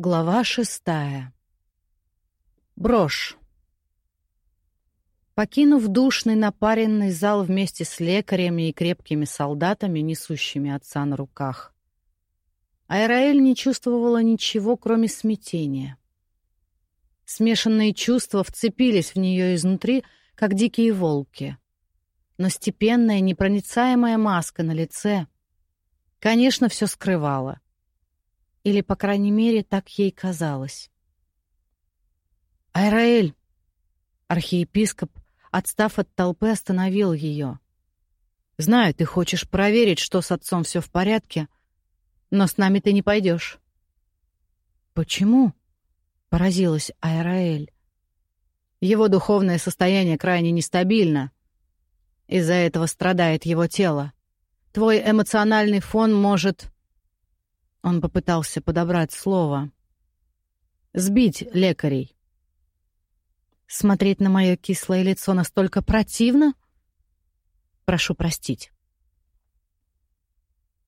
Глава шестая. Брошь. Покинув душный напаренный зал вместе с лекарями и крепкими солдатами, несущими отца на руках, Айраэль не чувствовала ничего, кроме смятения. Смешанные чувства вцепились в нее изнутри, как дикие волки. Но степенная, непроницаемая маска на лице, конечно, все скрывала — или, по крайней мере, так ей казалось. «Айраэль!» Архиепископ, отстав от толпы, остановил ее. «Знаю, ты хочешь проверить, что с отцом все в порядке, но с нами ты не пойдешь». «Почему?» — поразилась Айраэль. «Его духовное состояние крайне нестабильно. Из-за этого страдает его тело. Твой эмоциональный фон может...» Он попытался подобрать слово. «Сбить лекарей». «Смотреть на мое кислое лицо настолько противно?» «Прошу простить».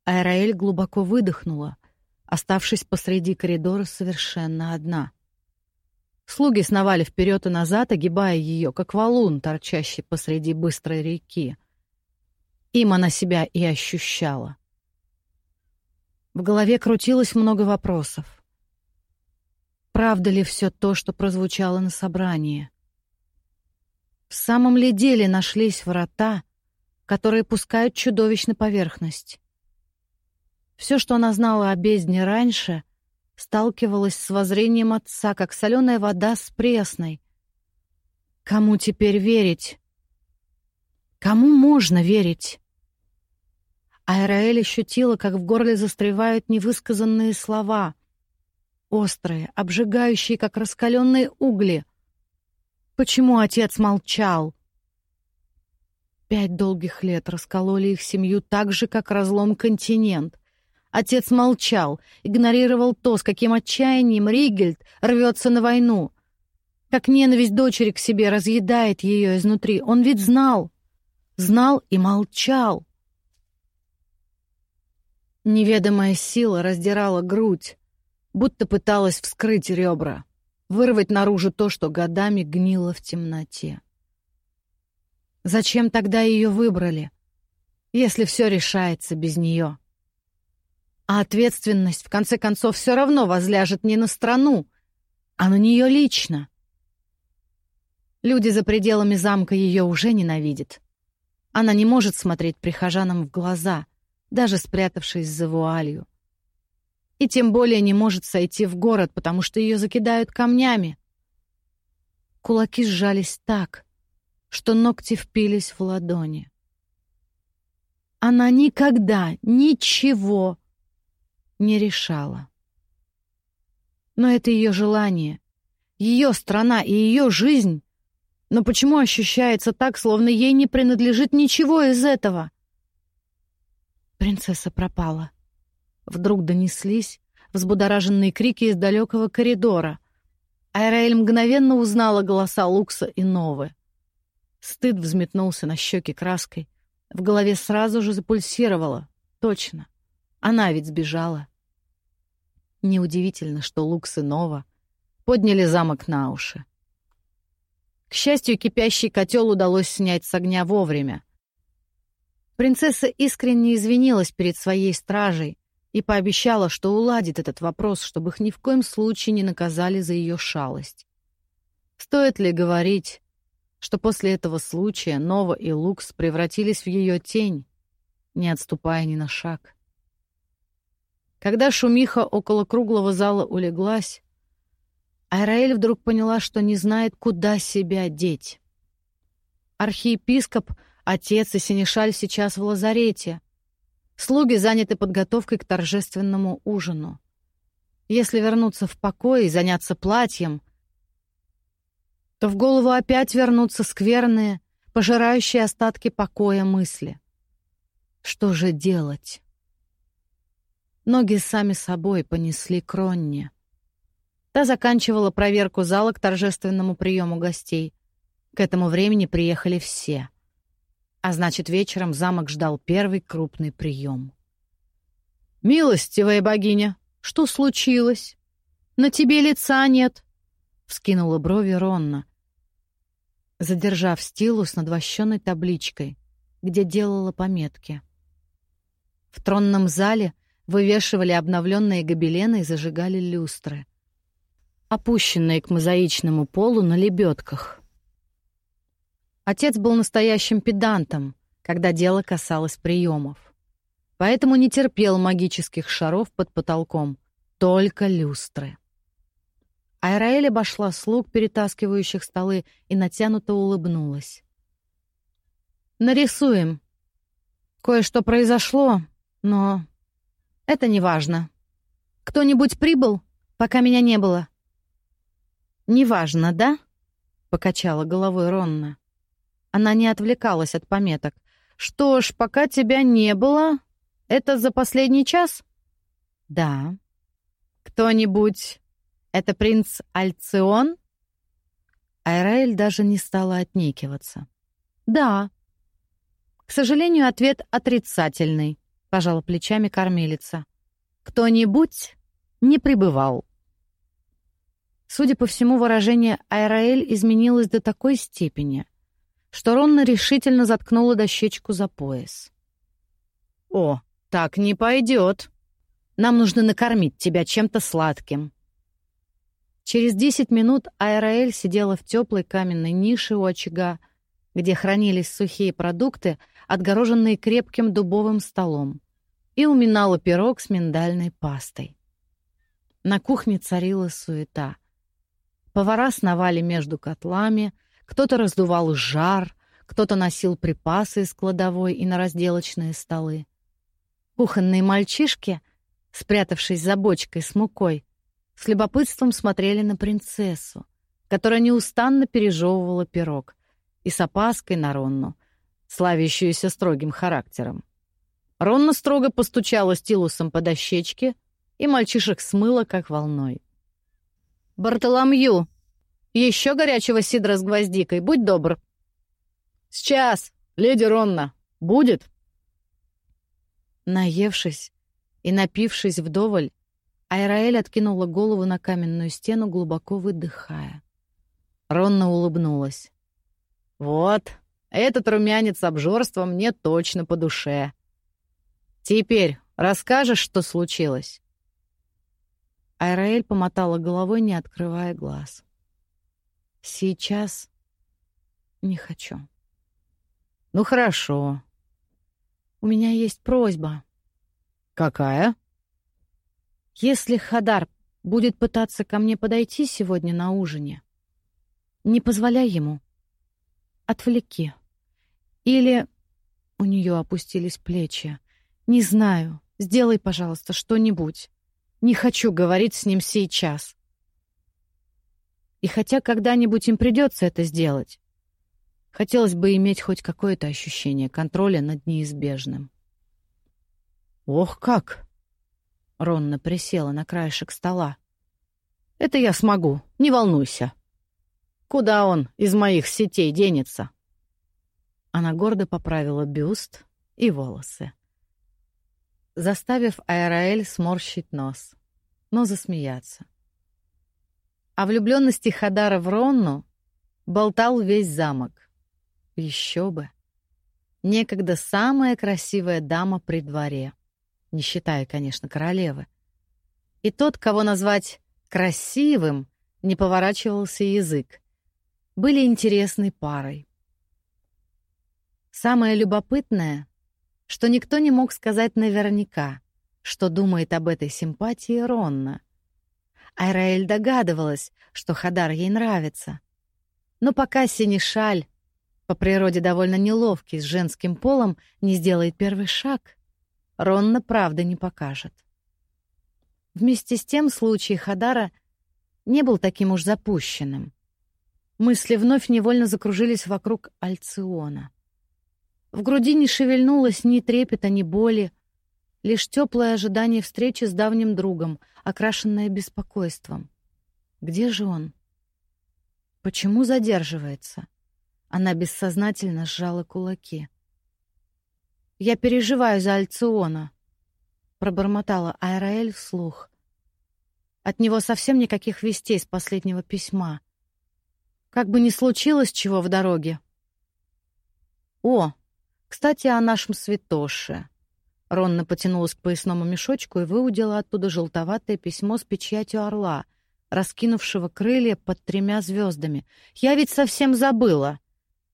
Айраэль глубоко выдохнула, оставшись посреди коридора совершенно одна. Слуги сновали вперед и назад, огибая ее, как валун, торчащий посреди быстрой реки. Им она себя и ощущала. В голове крутилось много вопросов. Правда ли все то, что прозвучало на собрании? В самом ли деле нашлись врата, которые пускают чудовищ на поверхность? Все, что она знала о бездне раньше, сталкивалось с воззрением отца, как соленая вода с пресной. Кому теперь верить? Кому можно верить? Айраэль ощутила, как в горле застревают невысказанные слова. Острые, обжигающие, как раскаленные угли. Почему отец молчал? Пять долгих лет раскололи их семью так же, как разлом континент. Отец молчал, игнорировал то, с каким отчаянием Ригельд рвется на войну. Как ненависть дочери к себе разъедает ее изнутри. Он ведь знал. Знал и молчал. Неведомая сила раздирала грудь, будто пыталась вскрыть ребра, вырвать наружу то, что годами гнило в темноте. Зачем тогда ее выбрали, если все решается без нее? А ответственность, в конце концов, все равно возляжет не на страну, а на нее лично. Люди за пределами замка ее уже ненавидят. Она не может смотреть прихожанам в глаза, даже спрятавшись за вуалью. И тем более не может сойти в город, потому что ее закидают камнями. Кулаки сжались так, что ногти впились в ладони. Она никогда ничего не решала. Но это ее желание, ее страна и ее жизнь. Но почему ощущается так, словно ей не принадлежит ничего из этого? Принцесса пропала. Вдруг донеслись взбудораженные крики из далекого коридора. Айраэль мгновенно узнала голоса Лукса и Новы. Стыд взметнулся на щеки краской. В голове сразу же запульсировало. Точно. Она ведь сбежала. Неудивительно, что Лукс и Нова подняли замок на уши. К счастью, кипящий котел удалось снять с огня вовремя. Принцесса искренне извинилась перед своей стражей и пообещала, что уладит этот вопрос, чтобы их ни в коем случае не наказали за ее шалость. Стоит ли говорить, что после этого случая Нова и Лукс превратились в ее тень, не отступая ни на шаг? Когда шумиха около круглого зала улеглась, Айраэль вдруг поняла, что не знает, куда себя деть. Архиепископ — Отец и Синишаль сейчас в лазарете. Слуги заняты подготовкой к торжественному ужину. Если вернуться в покой и заняться платьем, то в голову опять вернутся скверные, пожирающие остатки покоя мысли. Что же делать? Ноги сами собой понесли Кронне. Та заканчивала проверку зала к торжественному приему гостей. К этому времени приехали все — а значит, вечером замок ждал первый крупный прием. «Милостивая богиня, что случилось? На тебе лица нет!» — вскинула брови Ронна, задержав стилус над вощенной табличкой, где делала пометки. В тронном зале вывешивали обновленные гобелены и зажигали люстры, опущенные к мозаичному полу на лебедках. Отец был настоящим педантом, когда дело касалось приемов. Поэтому не терпел магических шаров под потолком, только люстры. Айраэль обошла слуг, перетаскивающих столы, и натянуто улыбнулась. «Нарисуем. Кое-что произошло, но это не важно. Кто-нибудь прибыл, пока меня не было?» «Неважно, да?» — покачала головой Ронна. Она не отвлекалась от пометок. «Что ж, пока тебя не было, это за последний час?» «Да». «Кто-нибудь это принц Альцион?» Айраэль даже не стала отнекиваться. «Да». «К сожалению, ответ отрицательный», — пожала плечами кормилица. «Кто-нибудь не пребывал». Судя по всему, выражение Айраэль изменилось до такой степени, что Ронна решительно заткнула дощечку за пояс. «О, так не пойдет. Нам нужно накормить тебя чем-то сладким». Через десять минут Айраэль сидела в теплой каменной нише у очага, где хранились сухие продукты, отгороженные крепким дубовым столом, и уминала пирог с миндальной пастой. На кухне царила суета. Повара сновали между котлами, кто-то раздувал жар, кто-то носил припасы из кладовой и на разделочные столы. Кухонные мальчишки, спрятавшись за бочкой с мукой, с любопытством смотрели на принцессу, которая неустанно пережевывала пирог, и с опаской на Ронну, славящуюся строгим характером. Ронна строго постучала стилусом по дощечке, и мальчишек смыло, как волной. «Бартоломью! Еще горячего сидра с гвоздикой, будь добр!» «Сейчас, леди Ронна! Будет!» Наевшись и напившись вдоволь, Айраэль откинула голову на каменную стену, глубоко выдыхая. Ронна улыбнулась. «Вот, этот румянец обжорства мне точно по душе. Теперь расскажешь, что случилось?» Айраэль помотала головой, не открывая глаз. «Сейчас не хочу». «Ну, хорошо. У меня есть просьба». «Какая?» Если Хадар будет пытаться ко мне подойти сегодня на ужине, не позволяй ему. Отвлеки. Или у нее опустились плечи. Не знаю. Сделай, пожалуйста, что-нибудь. Не хочу говорить с ним сейчас. И хотя когда-нибудь им придется это сделать, хотелось бы иметь хоть какое-то ощущение контроля над неизбежным. Ох, как! Ронна присела на краешек стола. «Это я смогу, не волнуйся. Куда он из моих сетей денется?» Она гордо поправила бюст и волосы, заставив Аэраэль сморщить нос, но засмеяться. О влюбленности Хадара в Ронну болтал весь замок. Еще бы. Некогда самая красивая дама при дворе не считая, конечно, королевы. И тот, кого назвать красивым, не поворачивался язык. Были интересной парой. Самое любопытное, что никто не мог сказать наверняка, что думает об этой симпатии Ронна. Айраэль догадывалась, что Хадар ей нравится. Но пока Синишаль, по природе довольно неловкий с женским полом, не сделает первый шаг — Ронна правда не покажет. Вместе с тем случай Хадара не был таким уж запущенным. Мысли вновь невольно закружились вокруг Альциона. В груди не шевельнулось ни трепета, ни боли, лишь теплое ожидание встречи с давним другом, окрашенное беспокойством. Где же он? Почему задерживается? Она бессознательно сжала кулаки. Я переживаю за Альциона, пробормотала Айраэль вслух. От него совсем никаких вестей с последнего письма. Как бы ни случилось чего в дороге. О, кстати, о нашем святоше. Ронна потянулась к поясному мешочку и выудила оттуда желтоватое письмо с печатью орла, раскинувшего крылья под тремя звездами. «Я ведь совсем забыла.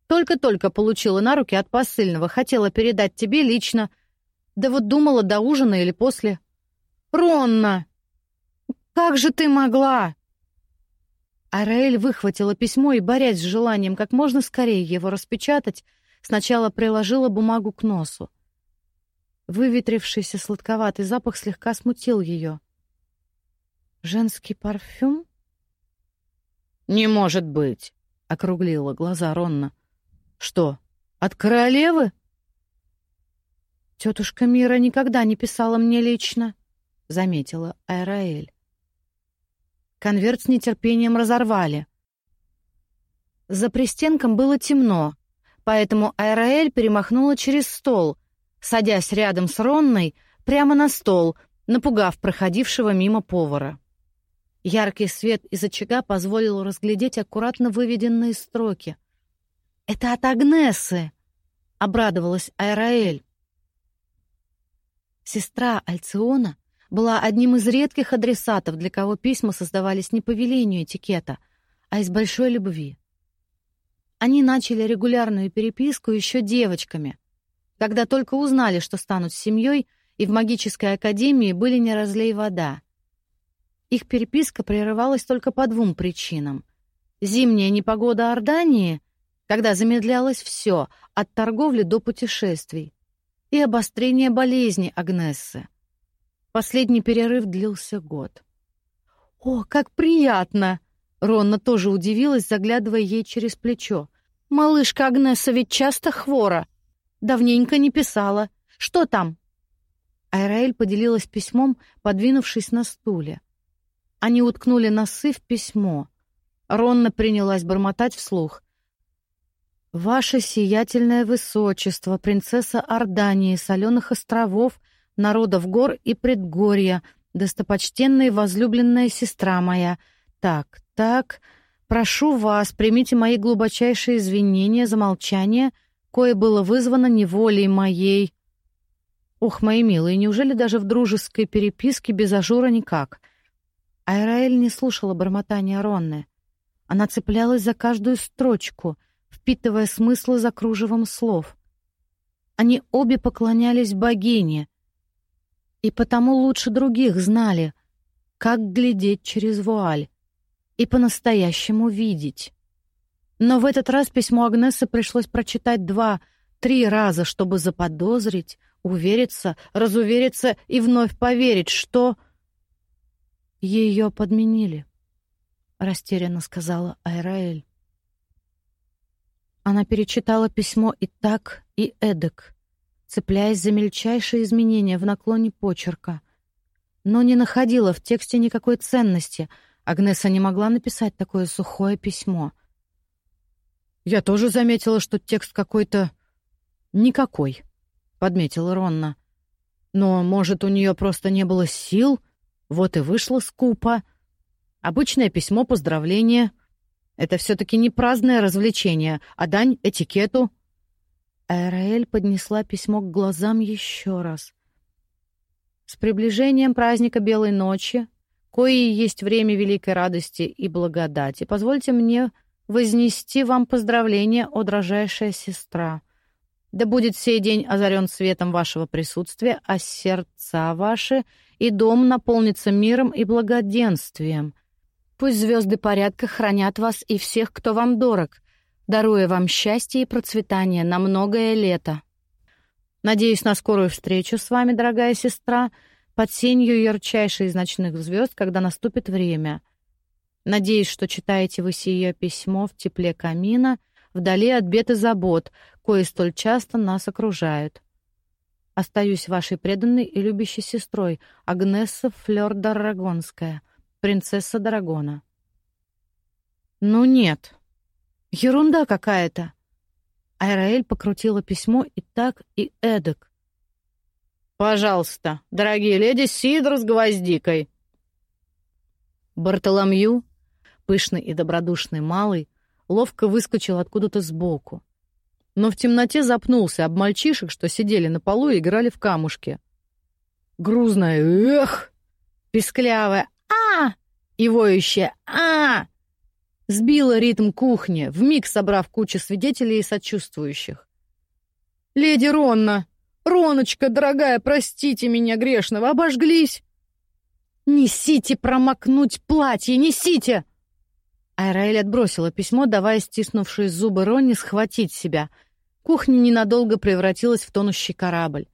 Только-только получила на руки от посыльного, хотела передать тебе лично. Да вот думала до ужина или после». «Ронна! Как же ты могла?» Араэль выхватила письмо и, борясь с желанием как можно скорее его распечатать, сначала приложила бумагу к носу. Выветрившийся сладковатый запах слегка смутил ее. «Женский парфюм?» «Не может быть!» — округлила глаза Ронна. «Что, от королевы?» «Тетушка Мира никогда не писала мне лично», — заметила Айраэль. Конверт с нетерпением разорвали. За пристенком было темно, поэтому Айраэль перемахнула через стол — садясь рядом с Ронной прямо на стол, напугав проходившего мимо повара. Яркий свет из очага позволил разглядеть аккуратно выведенные строки. «Это от Агнесы!» — обрадовалась Айраэль. Сестра Альциона была одним из редких адресатов, для кого письма создавались не по велению этикета, а из большой любви. Они начали регулярную переписку еще девочками, когда только узнали, что станут семьей, и в магической академии были не разлей вода. Их переписка прерывалась только по двум причинам. Зимняя непогода Ордании, когда замедлялось все, от торговли до путешествий, и обострение болезни Агнессы. Последний перерыв длился год. «О, как приятно!» Ронна тоже удивилась, заглядывая ей через плечо. «Малышка Агнесса ведь часто хвора. Давненько не писала. Что там?» Айраэль поделилась письмом, подвинувшись на стуле. Они уткнули носы в письмо. Ронна принялась бормотать вслух. «Ваше сиятельное высочество, принцесса Ордании, соленых островов, народов гор и предгорья, достопочтенная и возлюбленная сестра моя. Так, так, прошу вас, примите мои глубочайшие извинения за молчание — кое было вызвано неволей моей. Ух, мои милые, неужели даже в дружеской переписке без ажура никак? Айраэль не слушала бормотания Ронны. Она цеплялась за каждую строчку, впитывая смыслы за кружевом слов. Они обе поклонялись богине, и потому лучше других знали, как глядеть через вуаль и по-настоящему видеть. Но в этот раз письмо Агнесы пришлось прочитать два-три раза, чтобы заподозрить, увериться, разувериться и вновь поверить, что... Ее подменили, — растерянно сказала Айраэль. Она перечитала письмо и так, и эдак, цепляясь за мельчайшие изменения в наклоне почерка, но не находила в тексте никакой ценности. Агнеса не могла написать такое сухое письмо — «Я тоже заметила, что текст какой-то... никакой», — подметила Ронна. «Но, может, у нее просто не было сил? Вот и вышло скупо. Обычное письмо поздравления. Это все-таки не праздное развлечение, а дань этикету». Эраэль поднесла письмо к глазам еще раз. «С приближением праздника Белой ночи, кое есть время великой радости и благодати, позвольте мне вознести вам поздравления, о дрожайшая сестра. Да будет сей день озарен светом вашего присутствия, а сердца ваши и дом наполнится миром и благоденствием. Пусть звезды порядка хранят вас и всех, кто вам дорог, даруя вам счастье и процветание на многое лето. Надеюсь на скорую встречу с вами, дорогая сестра, под сенью ярчайшей из ночных звезд, когда наступит время — Надеюсь, что читаете вы сие письмо в тепле камина, вдали от бед и забот, кои столь часто нас окружают. Остаюсь вашей преданной и любящей сестрой, Агнесса Флёр Дарагонская, принцесса Дарагона. Ну нет. Ерунда какая-то. Айраэль покрутила письмо и так, и эдак. «Пожалуйста, дорогие леди, сидр с гвоздикой», Бартоломью, пышный и добродушный малый, ловко выскочил откуда-то сбоку. Но в темноте запнулся об мальчишек, что сидели на полу и играли в камушки. Грузная «Эх!» песклявая «А!» и воющая «А!» сбила ритм кухни, вмиг собрав кучу свидетелей и сочувствующих. «Леди Ронна! Роночка, дорогая, простите меня грешного, обожглись!» «Несите промокнуть платье, несите!» Айраэль отбросила письмо, давая стиснувшие зубы Ронни схватить себя. Кухня ненадолго превратилась в тонущий корабль.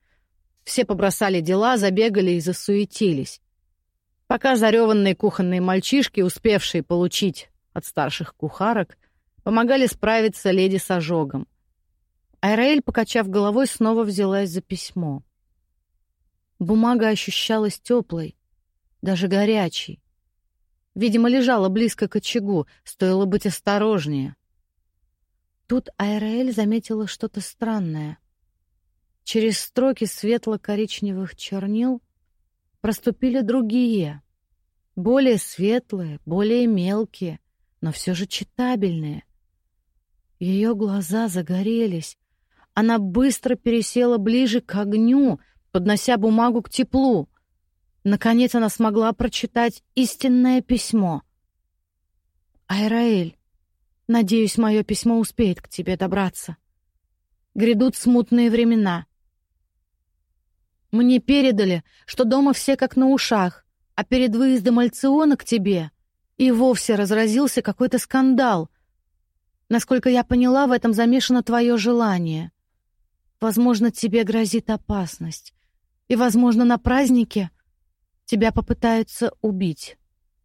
Все побросали дела, забегали и засуетились. Пока зареванные кухонные мальчишки, успевшие получить от старших кухарок, помогали справиться леди с ожогом. Айраэль, покачав головой, снова взялась за письмо. Бумага ощущалась теплой, даже горячей. Видимо, лежала близко к очагу, стоило быть осторожнее. Тут Айраэль заметила что-то странное. Через строки светло-коричневых чернил проступили другие, более светлые, более мелкие, но все же читабельные. Ее глаза загорелись. Она быстро пересела ближе к огню, поднося бумагу к теплу. Наконец она смогла прочитать истинное письмо. «Айраэль, надеюсь, мое письмо успеет к тебе добраться. Грядут смутные времена. Мне передали, что дома все как на ушах, а перед выездом Альциона к тебе и вовсе разразился какой-то скандал. Насколько я поняла, в этом замешано твое желание. Возможно, тебе грозит опасность. И, возможно, на празднике тебя попытаются убить,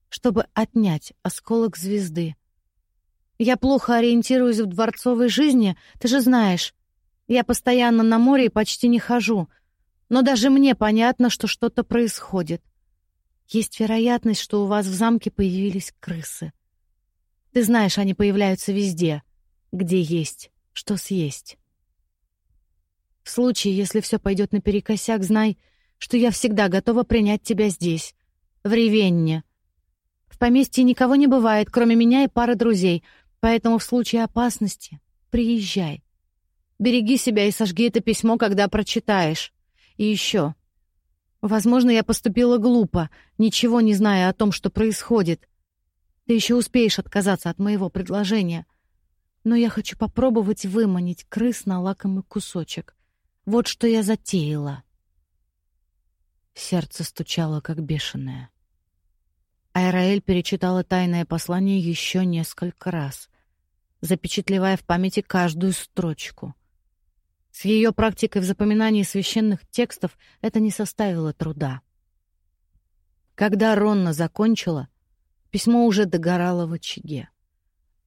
чтобы отнять осколок звезды. Я плохо ориентируюсь в дворцовой жизни, ты же знаешь. Я постоянно на море и почти не хожу. Но даже мне понятно, что что-то происходит. Есть вероятность, что у вас в замке появились крысы. Ты знаешь, они появляются везде, где есть что съесть. В случае, если все пойдет наперекосяк, знай, что я всегда готова принять тебя здесь, в Ревенне. В поместье никого не бывает, кроме меня и пары друзей, поэтому в случае опасности приезжай. Береги себя и сожги это письмо, когда прочитаешь. И еще. Возможно, я поступила глупо, ничего не зная о том, что происходит. Ты еще успеешь отказаться от моего предложения. Но я хочу попробовать выманить крыс на лакомый кусочек. Вот что я затеяла. Сердце стучало, как бешеное. Айраэль перечитала тайное послание еще несколько раз, запечатлевая в памяти каждую строчку — с ее практикой в запоминании священных текстов это не составило труда. Когда Ронна закончила, письмо уже догорало в очаге,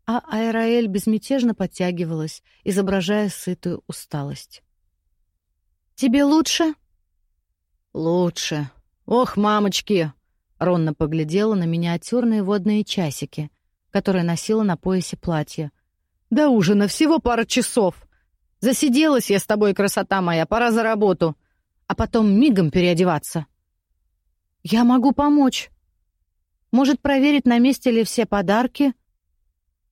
а Айраэль безмятежно подтягивалась, изображая сытую усталость. «Тебе лучше?» «Лучше. Ох, мамочки!» Ронна поглядела на миниатюрные водные часики, которые носила на поясе платья. «До ужина всего пара часов!» Засиделась я с тобой, красота моя, пора за работу. А потом мигом переодеваться. Я могу помочь. Может, проверить, на месте ли все подарки?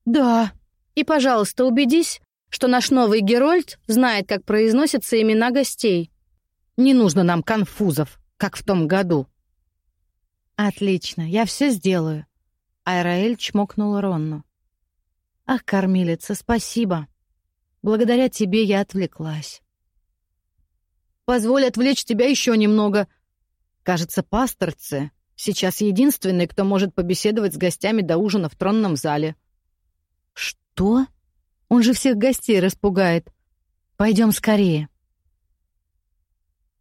Да. И, пожалуйста, убедись, что наш новый Герольд знает, как произносятся имена гостей. Не нужно нам конфузов, как в том году. Отлично, я все сделаю. Айраэль чмокнула Ронну. Ах, кормилица, спасибо. Благодаря тебе я отвлеклась. Позволь отвлечь тебя еще немного. Кажется, пасторце сейчас единственный, кто может побеседовать с гостями до ужина в тронном зале. Что? Он же всех гостей распугает. Пойдем скорее.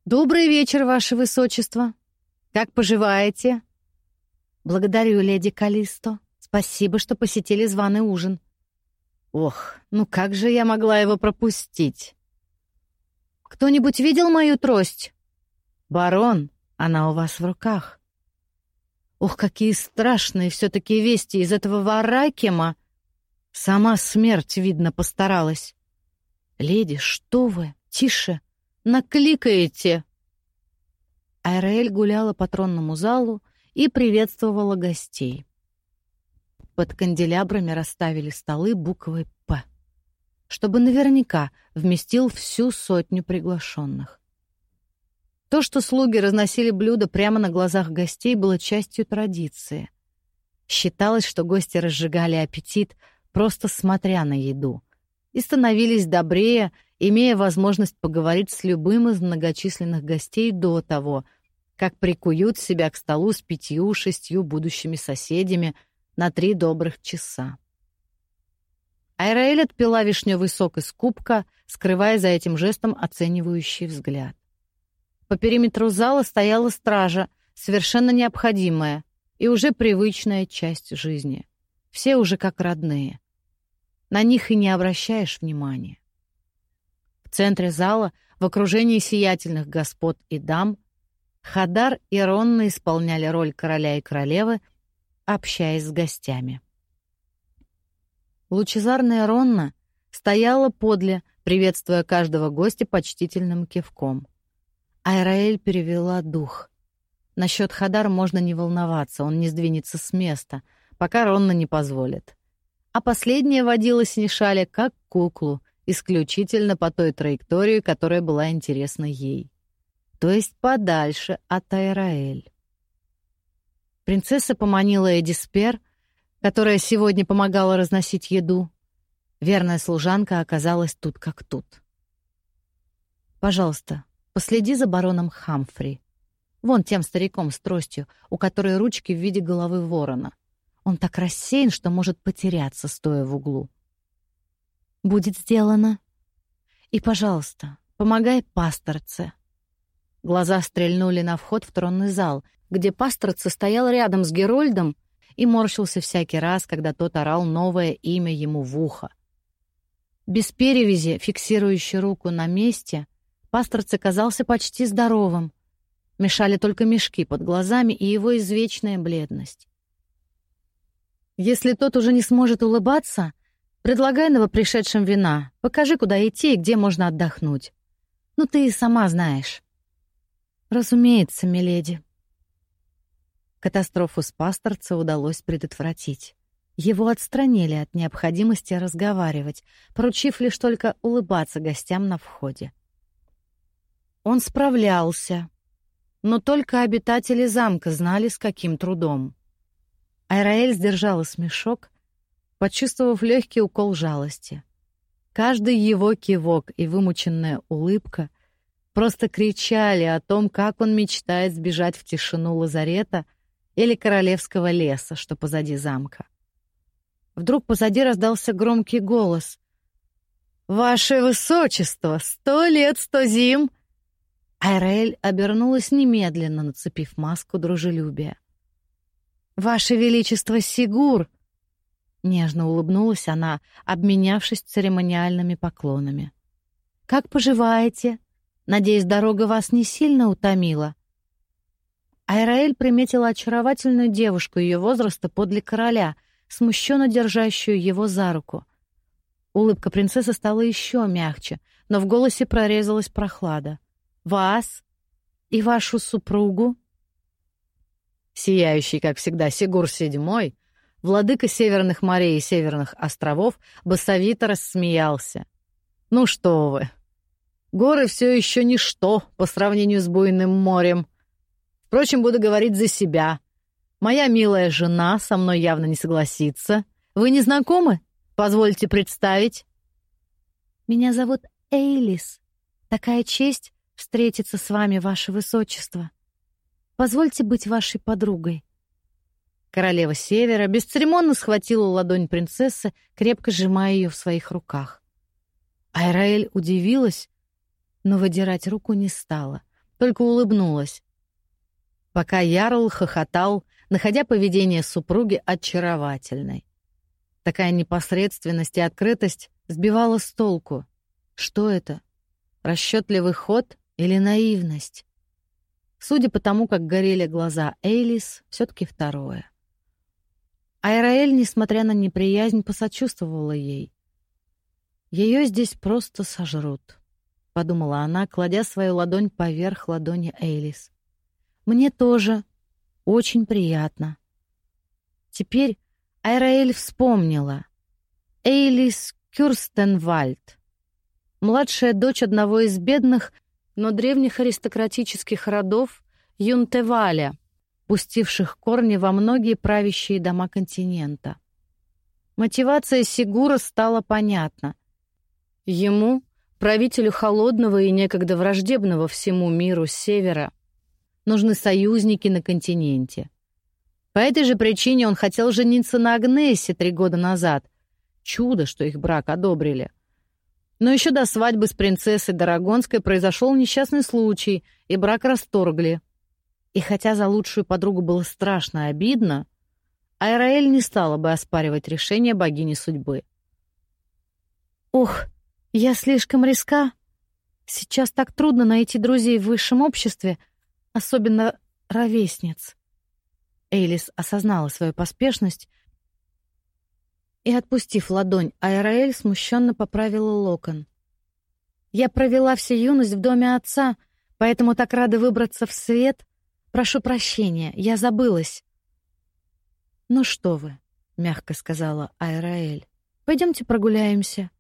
Добрый вечер, ваше высочество. Как поживаете? Благодарю, леди Калисто. Спасибо, что посетили званый ужин. Ох, ну как же я могла его пропустить? Кто-нибудь видел мою трость? Барон, она у вас в руках. Ух, какие страшные все-таки вести из этого Варакема. Сама смерть, видно, постаралась. Леди, что вы? Тише. Накликаете. Айраэль гуляла по тронному залу и приветствовала гостей. Под канделябрами расставили столы буквой «П», чтобы наверняка вместил всю сотню приглашенных. То, что слуги разносили блюда прямо на глазах гостей, было частью традиции. Считалось, что гости разжигали аппетит, просто смотря на еду, и становились добрее, имея возможность поговорить с любым из многочисленных гостей до того, как прикуют себя к столу с пятью-шестью будущими соседями на три добрых часа. Айраэль отпила вишневый сок из кубка, скрывая за этим жестом оценивающий взгляд. По периметру зала стояла стража, совершенно необходимая и уже привычная часть жизни. Все уже как родные. На них и не обращаешь внимания. В центре зала, в окружении сиятельных господ и дам, Хадар и Ронна исполняли роль короля и королевы, общаясь с гостями. Лучезарная Ронна стояла подле, приветствуя каждого гостя почтительным кивком. Айраэль перевела дух. Насчет Хадар можно не волноваться, он не сдвинется с места, пока Ронна не позволит. А последняя водила Снишаля как куклу, исключительно по той траектории, которая была интересна ей. То есть подальше от Айраэль. Принцесса поманила Эдиспер, которая сегодня помогала разносить еду. Верная служанка оказалась тут как тут. «Пожалуйста, Последи за бароном Хамфри. Вон тем стариком с тростью, у которой ручки в виде головы ворона. Он так рассеян, что может потеряться, стоя в углу. Будет сделано. И, пожалуйста, помогай пасторце. Глаза стрельнули на вход в тронный зал, где пасторце стоял рядом с Герольдом и морщился всякий раз, когда тот орал новое имя ему в ухо. Без перевязи, фиксирующей руку на месте, Пасторц казался почти здоровым. Мешали только мешки под глазами и его извечная бледность. Если тот уже не сможет улыбаться, предлагай новопришедшим вина. Покажи, куда идти и где можно отдохнуть. Ну, ты и сама знаешь. Разумеется, миледи. Катастрофу с пасторца удалось предотвратить. Его отстранили от необходимости разговаривать, поручив лишь только улыбаться гостям на входе. Он справлялся, но только обитатели замка знали, с каким трудом. Айраэль сдержала смешок, почувствовав легкий укол жалости. Каждый его кивок и вымученная улыбка просто кричали о том, как он мечтает сбежать в тишину лазарета или королевского леса, что позади замка. Вдруг позади раздался громкий голос. «Ваше Высочество! Сто лет, сто зим! Айраэль обернулась немедленно, нацепив маску дружелюбия. «Ваше Величество Сигур!» Нежно улыбнулась она, обменявшись церемониальными поклонами. «Как поживаете? Надеюсь, дорога вас не сильно утомила?» Айраэль приметила очаровательную девушку ее возраста подле короля, смущенно держащую его за руку. Улыбка принцессы стала еще мягче, но в голосе прорезалась прохлада вас и вашу супругу?» Сияющий, как всегда, Сигур Седьмой, владыка Северных морей и Северных островов, басовито рассмеялся. «Ну что вы! Горы все еще ничто по сравнению с буйным морем. Впрочем, буду говорить за себя. Моя милая жена со мной явно не согласится. Вы не знакомы? Позвольте представить». «Меня зовут Эйлис. Такая честь встретиться с вами, ваше высочество. Позвольте быть вашей подругой. Королева Севера бесцеремонно схватила ладонь принцессы, крепко сжимая ее в своих руках. Айраэль удивилась, но выдирать руку не стала, только улыбнулась. Пока Ярл хохотал, находя поведение супруги очаровательной. Такая непосредственность и открытость сбивала с толку. Что это? Расчетливый ход или наивность? Судя по тому, как горели глаза Эйлис, все таки второе. Айраэль, несмотря на неприязнь, посочувствовала ей. Ее здесь просто сожрут, подумала она, кладя свою ладонь поверх ладони Эйлис. Мне тоже. Очень приятно. Теперь Айраэль вспомнила. Эйлис Кюрстенвальд, младшая дочь одного из бедных, но древних аристократических родов Юнтеваля, пустивших корни во многие правящие дома континента. Мотивация Сигура стала понятна. Ему, правителю холодного и некогда враждебного всему миру севера, нужны союзники на континенте. По этой же причине он хотел жениться на Агнессе три года назад. Чудо, что их брак одобрили. Но еще до свадьбы с принцессой Дорогонской произошел несчастный случай, и брак расторгли. И хотя за лучшую подругу было страшно обидно, Айраэль не стала бы оспаривать решение богини судьбы. «Ох, я слишком риска. Сейчас так трудно найти друзей в высшем обществе, особенно ровесниц». Эйлис осознала свою поспешность и, отпустив ладонь, Айраэль смущенно поправила локон. «Я провела всю юность в доме отца, поэтому так рада выбраться в свет. Прошу прощения, я забылась». «Ну что вы», — мягко сказала Айраэль, — «пойдемте прогуляемся.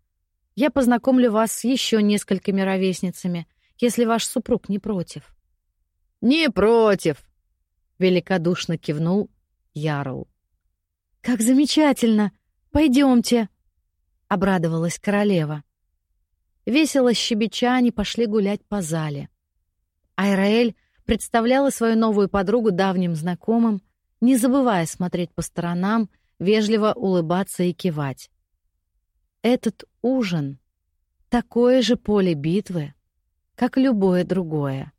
Я познакомлю вас с еще несколькими ровесницами, если ваш супруг не против». «Не против», великодушно кивнул Ярл. Как замечательно! Пойдемте, обрадовалась королева. Весело щебеча они пошли гулять по зале. Айраэль представляла свою новую подругу давним знакомым, не забывая смотреть по сторонам, вежливо улыбаться и кивать. Этот ужин — такое же поле битвы, как любое другое.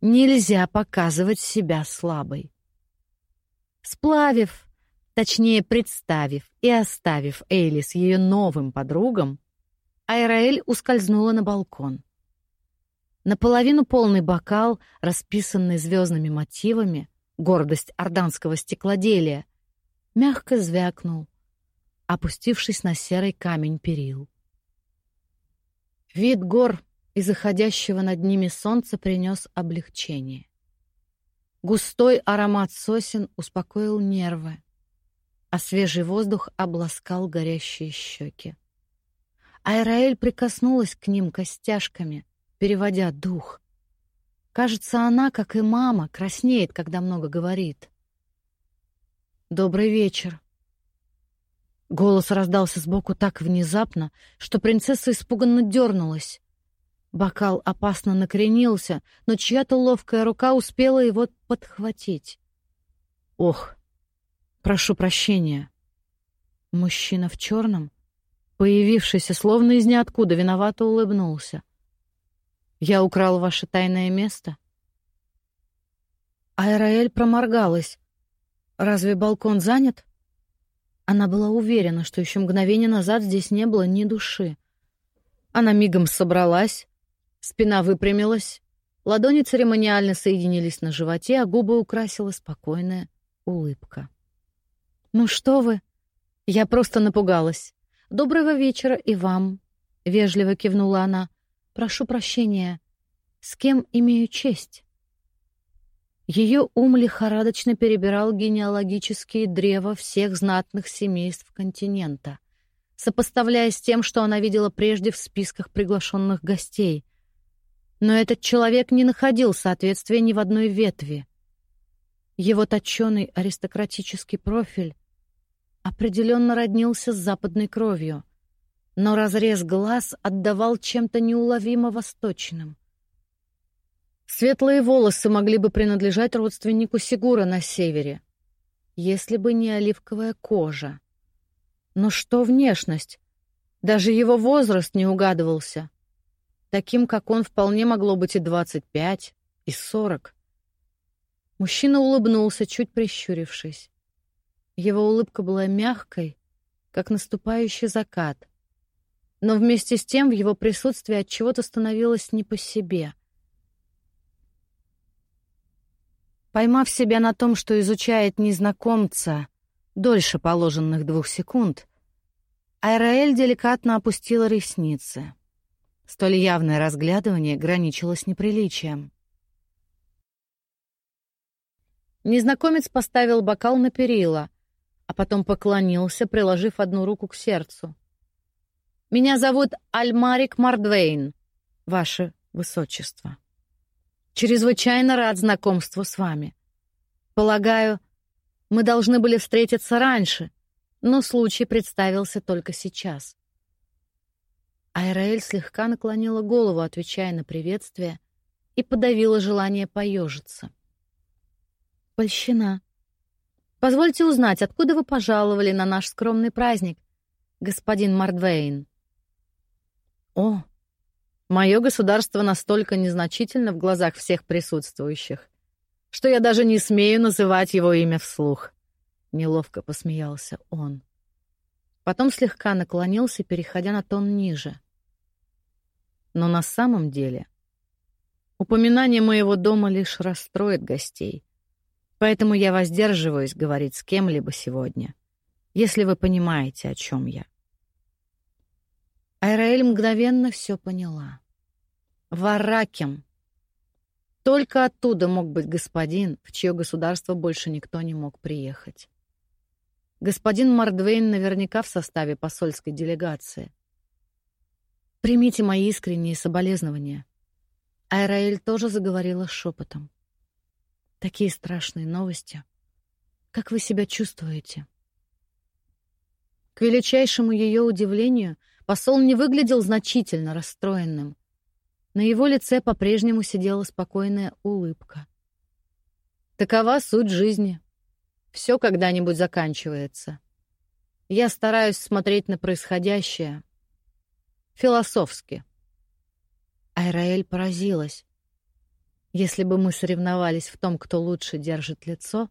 Нельзя показывать себя слабой. Сплавив, точнее представив и оставив Эйлис ее новым подругам, Айраэль ускользнула на балкон. Наполовину полный бокал, расписанный звездными мотивами, гордость орданского стеклоделия, мягко звякнул, опустившись на серый камень перил. Вид гор и заходящего над ними солнца принес облегчение. Густой аромат сосен успокоил нервы, а свежий воздух обласкал горящие щеки. Айраэль прикоснулась к ним костяшками, переводя дух. Кажется, она, как и мама, краснеет, когда много говорит. «Добрый вечер», Голос раздался сбоку так внезапно, что принцесса испуганно дернулась. Бокал опасно накренился, но чья-то ловкая рука успела его подхватить. Ох, прошу прощения. Мужчина в черном, появившийся словно из ниоткуда, виновато улыбнулся. Я украл ваше тайное место. Айраэль проморгалась. Разве балкон занят? Она была уверена, что еще мгновение назад здесь не было ни души. Она мигом собралась, Спина выпрямилась, ладони церемониально соединились на животе, а губы украсила спокойная улыбка. «Ну что вы? Я просто напугалась. Доброго вечера и вам», — вежливо кивнула она. «Прошу прощения. С кем имею честь?» Ее ум лихорадочно перебирал генеалогические древа всех знатных семейств континента, сопоставляя с тем, что она видела прежде в списках приглашенных гостей. Но этот человек не находил соответствия ни в одной ветви. Его точёный аристократический профиль определенно роднился с западной кровью, но разрез глаз отдавал чем-то неуловимо восточным. Светлые волосы могли бы принадлежать родственнику Сигура на севере, если бы не оливковая кожа. Но что внешность? Даже его возраст не угадывался. Таким, как он, вполне могло быть и двадцать пять, и сорок. Мужчина улыбнулся, чуть прищурившись. Его улыбка была мягкой, как наступающий закат. Но вместе с тем в его присутствии от чего-то становилось не по себе. Поймав себя на том, что изучает незнакомца дольше положенных двух секунд, Айраэль деликатно опустила ресницы. Столь явное разглядывание граничило с неприличием. Незнакомец поставил бокал на перила, а потом поклонился, приложив одну руку к сердцу. «Меня зовут Альмарик Мардвейн, ваше высочество. Чрезвычайно рад знакомству с вами. Полагаю, мы должны были встретиться раньше, но случай представился только сейчас». Айраэль слегка наклонила голову, отвечая на приветствие, и подавила желание поежиться. «Польщена. Позвольте узнать, откуда вы пожаловали на наш скромный праздник, господин Мардвейн?» «О, мое государство настолько незначительно в глазах всех присутствующих, что я даже не смею называть его имя вслух», — неловко посмеялся он. Потом слегка наклонился, переходя на тон ниже. «Но на самом деле упоминание моего дома лишь расстроит гостей» Поэтому я воздерживаюсь говорить с кем-либо сегодня, если вы понимаете, о чем я. Айраэль мгновенно все поняла. Варакем. Только оттуда мог быть господин, в чье государство больше никто не мог приехать. Господин Мардвейн наверняка в составе посольской делегации. Примите мои искренние соболезнования. Айраэль тоже заговорила шепотом. Такие страшные новости. Как вы себя чувствуете? К величайшему ее удивлению, посол не выглядел значительно расстроенным. На его лице по-прежнему сидела спокойная улыбка. Такова суть жизни. Все когда-нибудь заканчивается. Я стараюсь смотреть на происходящее философски. Айраэль поразилась. Если бы мы соревновались в том, кто лучше держит лицо,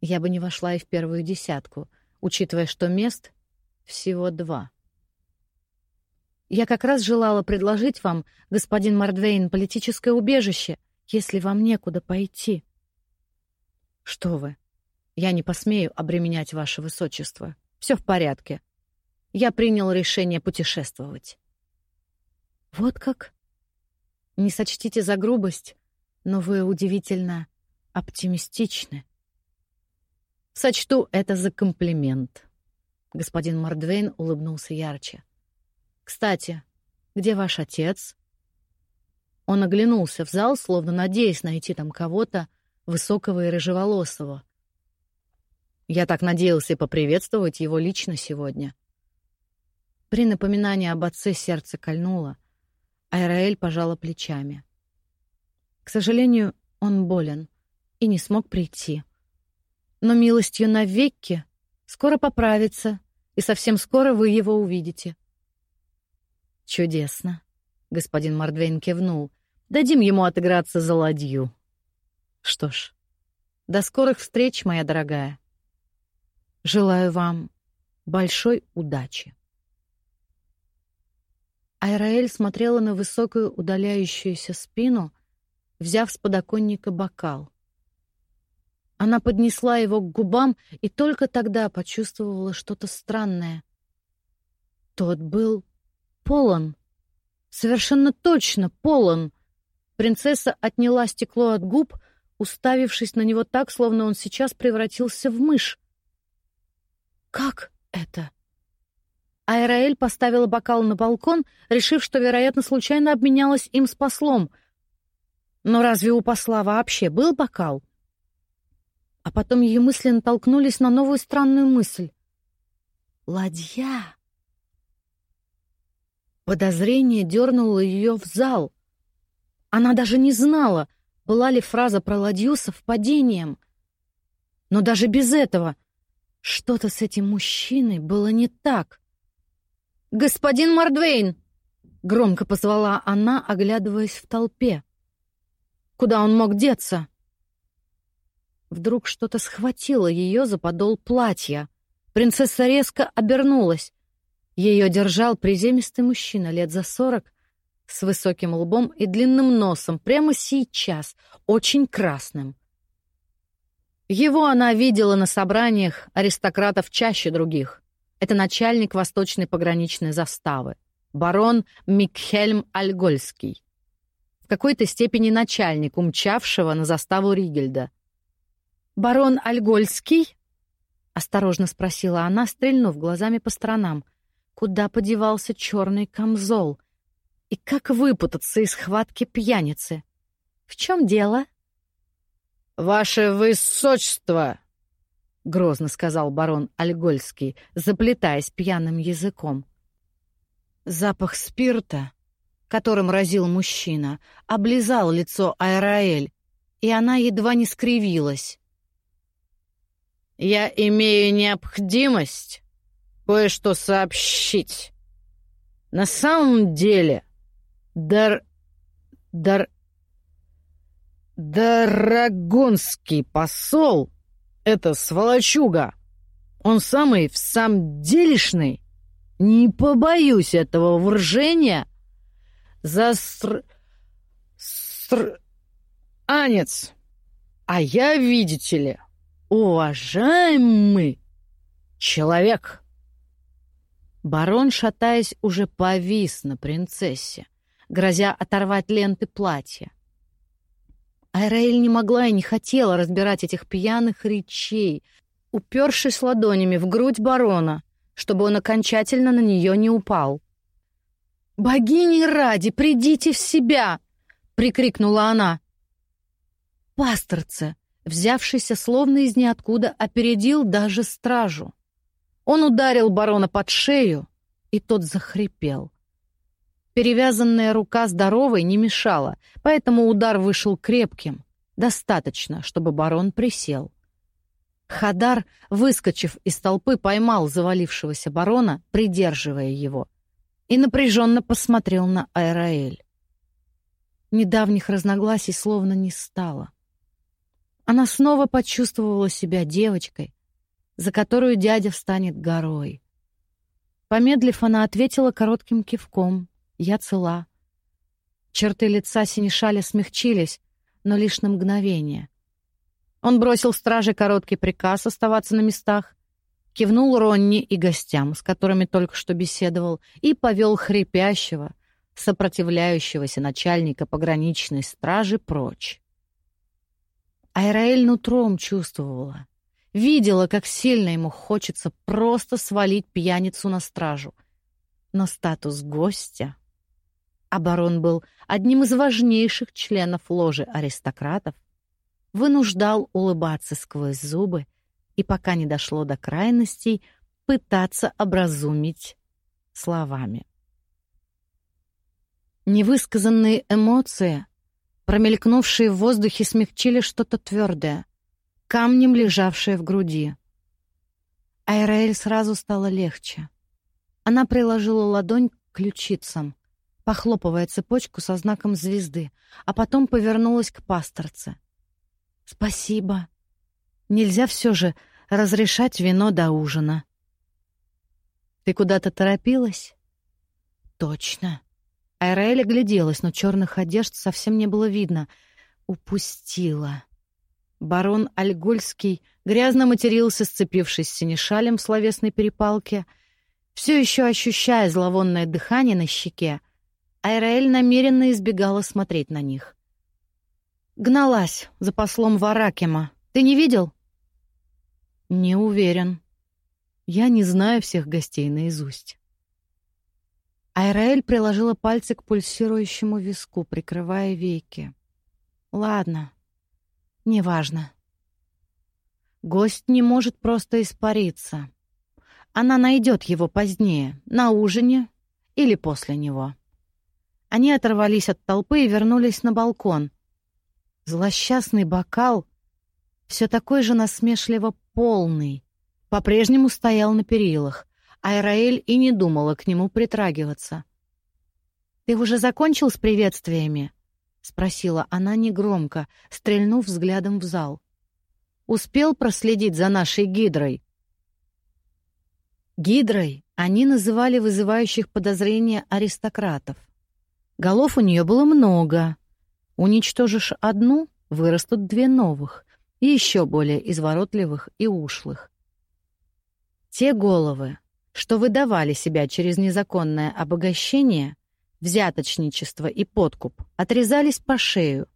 я бы не вошла и в первую десятку, учитывая, что мест всего два. Я как раз желала предложить вам, господин Мардвейн, политическое убежище, если вам некуда пойти. Что вы? Я не посмею обременять ваше высочество. Все в порядке. Я принял решение путешествовать. Вот как? Не сочтите за грубость, но вы удивительно оптимистичны. Сочту это за комплимент. Господин Мордвейн улыбнулся ярче. Кстати, где ваш отец? Он оглянулся в зал, словно надеясь найти там кого-то высокого и рыжеволосого. Я так надеялся поприветствовать его лично сегодня. При напоминании об отце сердце кольнуло. Айраэль пожала плечами. К сожалению, он болен и не смог прийти. Но милостью навеки скоро поправится, и совсем скоро вы его увидите. Чудесно, господин Мордвейн кивнул. Дадим ему отыграться за ладью. Что ж, до скорых встреч, моя дорогая. Желаю вам большой удачи. Айраэль смотрела на высокую удаляющуюся спину, взяв с подоконника бокал. Она поднесла его к губам и только тогда почувствовала что-то странное. Тот был полон. Совершенно точно полон. Принцесса отняла стекло от губ, уставившись на него так, словно он сейчас превратился в мышь. «Как это?» Айраэль поставила бокал на балкон, решив, что, вероятно, случайно обменялась им с послом — но разве у посла вообще был бокал? А потом ее мысли натолкнулись на новую странную мысль. Ладья. Подозрение дернуло ее в зал. Она даже не знала, была ли фраза про ладью совпадением. Но даже без этого что-то с этим мужчиной было не так. «Господин Мордвейн!» — громко позвала она, оглядываясь в толпе. Куда он мог деться? Вдруг что-то схватило ее за подол платья. Принцесса резко обернулась. Ее держал приземистый мужчина лет за сорок, с высоким лбом и длинным носом, прямо сейчас, очень красным. Его она видела на собраниях аристократов чаще других. Это начальник восточной пограничной заставы, барон Микхельм Альгольский какой-то степени начальник, умчавшего на заставу Ригельда. «Барон Альгольский?» — осторожно спросила она, стрельнув глазами по сторонам. Куда подевался черный камзол? И как выпутаться из схватки пьяницы? В чем дело? «Ваше высочество!» — грозно сказал барон Альгольский, заплетаясь пьяным языком. Запах спирта, которым разил мужчина, облизал лицо Айраэль, и она едва не скривилась. «Я имею необходимость кое-что сообщить. На самом деле, дар... дар... Дарагонский посол — это сволочуга. Он самый в самом делешный. Не побоюсь этого вржения. Застр... Стр... Анец. А я, видите ли, уважаемый человек. Барон, шатаясь, уже повис на принцессе, грозя оторвать ленты платья. Айраэль не могла и не хотела разбирать этих пьяных речей, упершись ладонями в грудь барона, чтобы он окончательно на нее не упал. «Богини ради, придите в себя!» — прикрикнула она. Пасторце, взявшийся словно из ниоткуда, опередил даже стражу. Он ударил барона под шею, и тот захрипел. Перевязанная рука здоровой не мешала, поэтому удар вышел крепким, достаточно, чтобы барон присел. Хадар, выскочив из толпы, поймал завалившегося барона, придерживая его, и напряженно посмотрел на Айраэль. Недавних разногласий словно не стало. Она снова почувствовала себя девочкой, за которую дядя встанет горой. Помедлив, она ответила коротким кивком. «Я цела». Черты лица Синишаля смягчились, но лишь на мгновение. Он бросил страже короткий приказ оставаться на местах, кивнул Ронни и гостям, с которыми только что беседовал, и повел хрипящего, сопротивляющегося начальника пограничной стражи прочь. Айраэль нутром чувствовала. Видела, как сильно ему хочется просто свалить пьяницу на стражу. Но статус гостя... Барон был одним из важнейших членов ложи аристократов, вынуждал улыбаться сквозь зубы и, пока не дошло до крайностей, пытаться образумить словами. Невысказанные эмоции, промелькнувшие в воздухе, смягчили что-то твердое, камнем лежавшее в груди. Айраэль сразу стало легче. Она приложила ладонь к ключицам, похлопывая цепочку со знаком звезды, а потом повернулась к пасторце. «Спасибо. Нельзя все же разрешать вино до ужина». «Ты куда-то торопилась?» «Точно». Айраэль огляделась, но черных одежд совсем не было видно. Упустила. Барон Альгольский грязно матерился, сцепившись с синешалем в словесной перепалке. Все еще ощущая зловонное дыхание на щеке, Айраэль намеренно избегала смотреть на них. «Гналась за послом Варакима. Ты не видел?» «Не уверен. Я не знаю всех гостей наизусть». Айраэль приложила пальцы к пульсирующему виску, прикрывая веки. «Ладно, неважно. Гость не может просто испариться. Она найдет его позднее, на ужине или после него». Они оторвались от толпы и вернулись на балкон. Злосчастный бокал, все такой же насмешливо полный, по-прежнему стоял на перилах. Айраэль и не думала к нему притрагиваться. «Ты уже закончил с приветствиями?» — спросила она негромко, стрельнув взглядом в зал. «Успел проследить за нашей гидрой?» Гидрой они называли вызывающих подозрения аристократов. Голов у нее было много. Уничтожишь одну — вырастут две новых, и еще более изворотливых и ушлых. Те головы, что выдавали себя через незаконное обогащение, взяточничество и подкуп, отрезались по шею.